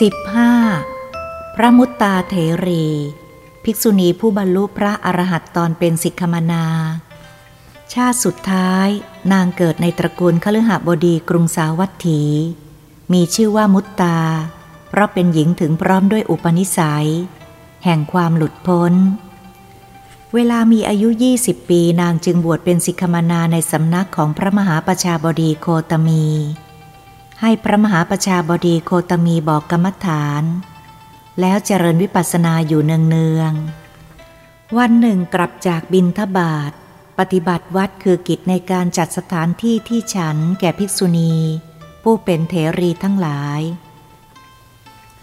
15. พระมุตตาเถรี ภิกษุณีผู้บรรลุพระอรหัตตอนเป็นสิกขมนา ชาติสุดท้ายนางเกิดในตระกูลคฤหบดีกรุงสาวัตถี มีชื่อว่ามุตตา เพราะเป็นหญิงถึงพร้อมด้วยอุปนิสัย แห่งความหลุดพ้น เวลามีอายุ 20 ปีนางจึงบวชเป็นสิกขมนาในสำนักของพระมหาประชาบดีโคตมี ให้พระมหาประชาบดีโคตมีบอกกรรมฐาน แล้วเจริญวิปัสสนาอยู่เนืองๆ วันหนึ่งกลับจากบินทบาท ปฏิบัติวัดคือกิจในการจัดสถานที่ที่ฉันแก่ภิกษุณี ผู้เป็นเถรีทั้งหลาย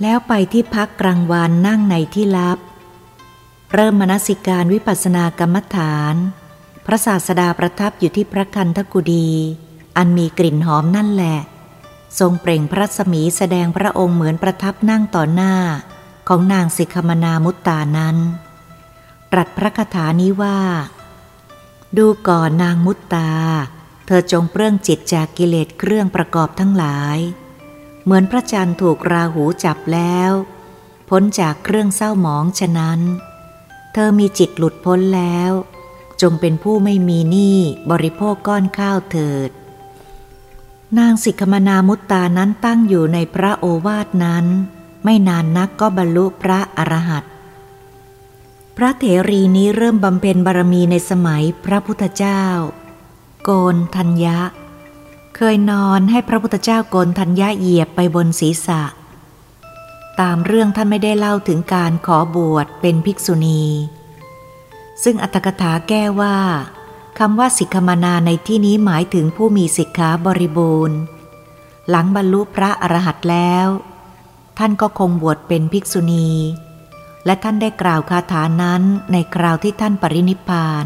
แล้วไปที่พักกลางวันนั่งในที่ลับ เริ่มมนสิการวิปัสสนากรรมฐาน พระศาสดาประทับอยู่ที่พระคันธกุดี อันมีกลิ่นหอมนั่นแหละ ทรงเปล่งพระสมีแสดงพระองค์เหมือนประทับนั่งต่อหน้าของนางสิกขมนามุตตานั้น ตรัสพระคาถานี้ว่า ดูก่อนนางมุตตา เธอจงเปลื้องจิตจากกิเลสเครื่องประกอบทั้งหลาย เหมือนพระจันทร์ถูกราหูจับแล้ว พ้นจากเครื่องเศร้าหมองฉะนั้น เธอมีจิตหลุดพ้นแล้ว จงเป็นผู้ไม่มีหนี้บริโภคก้อนข้าวเถิด นางสิกมนามุตตานั้นตั้งอยู่ในพระโอวาทนั้น ไม่นานนักก็บรรลุพระอรหันต์พระเถรีนี้เริ่มบำเพ็ญบารมีในสมัยพระพุทธเจ้า โกนทัญญะ เคยนอนให้พระพุทธเจ้าโกนทัญญะเหยียบไปบนศีรษะ ตามเรื่องท่านไม่ได้เล่าถึงการขอบวชเป็นภิกษุณี ซึ่งอัตถกถาแก้ว่า คำว่าสิกขมนาในที่นี้หมายถึงผู้มีสิกขาบริบูรณ์ หลังบรรลุพระอรหันต์แล้ว ท่านก็คงบวชเป็นภิกษุณี และท่านได้กล่าวคาถานั้นในคราวที่ท่านปรินิพาน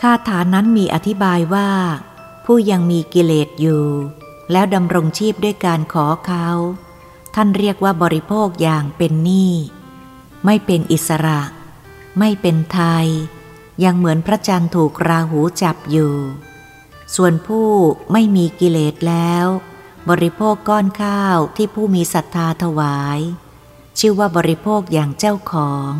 คาถานั้นมีอธิบายว่า ผู้ยังมีกิเลสอยู่ แล้วดำรงชีพด้วยการขอเขา ท่านเรียกว่าบริโภคอย่างเป็นหนี้ไม่เป็นอิสระ ไม่เป็นไทย ยังเหมือนพระจันทร์ถูกราหูจับอยู่ ส่วนผู้ไม่มีกิเลสแล้ว บริโภคก้อนข้าวที่ผู้มีศรัทธาถวาย ชื่อว่าบริโภคอย่างเจ้าของ